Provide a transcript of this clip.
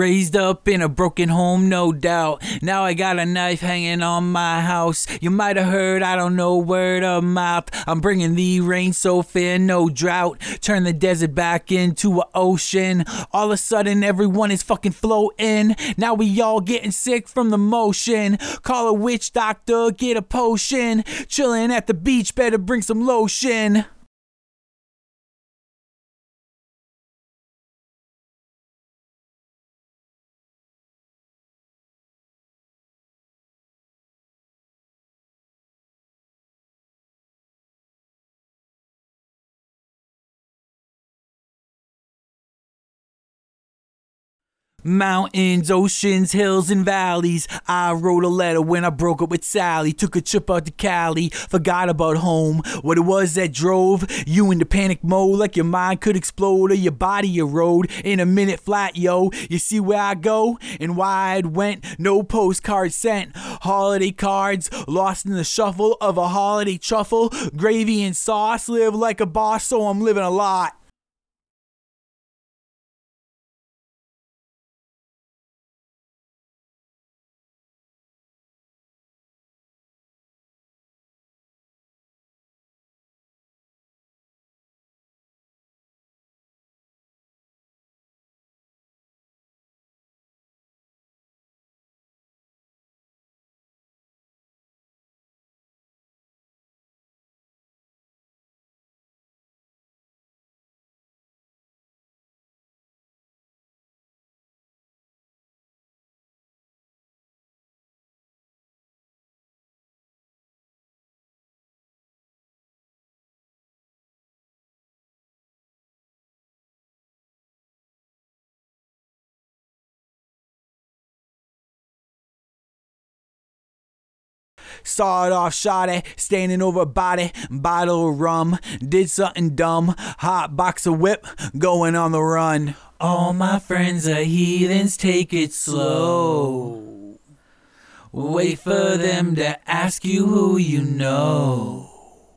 Raised up in a broken home, no doubt. Now I got a knife hanging on my house. You might have heard, I don't know, word of mouth. I'm bringing the rain so fair, no drought. Turn the desert back into an ocean. All of a sudden, everyone is fucking floating. Now we all getting sick from the motion. Call a witch doctor, get a potion. Chilling at the beach, better bring some lotion. Mountains, oceans, hills, and valleys. I wrote a letter when I broke up with Sally. Took a trip out to Cali, forgot about home. What it was that drove you into panic mode, like your mind could explode or your body erode in a minute flat, yo. You see where I go and why I went? No postcard sent. Holiday cards lost in the shuffle of a holiday truffle. Gravy and sauce. Live like a boss, so I'm living a lot. Sawed off shotty, standing over a body, bottle of rum. Did something dumb, hot box of whip, going on the run. All my friends are heathens, take it slow. Wait for them to ask you who you know.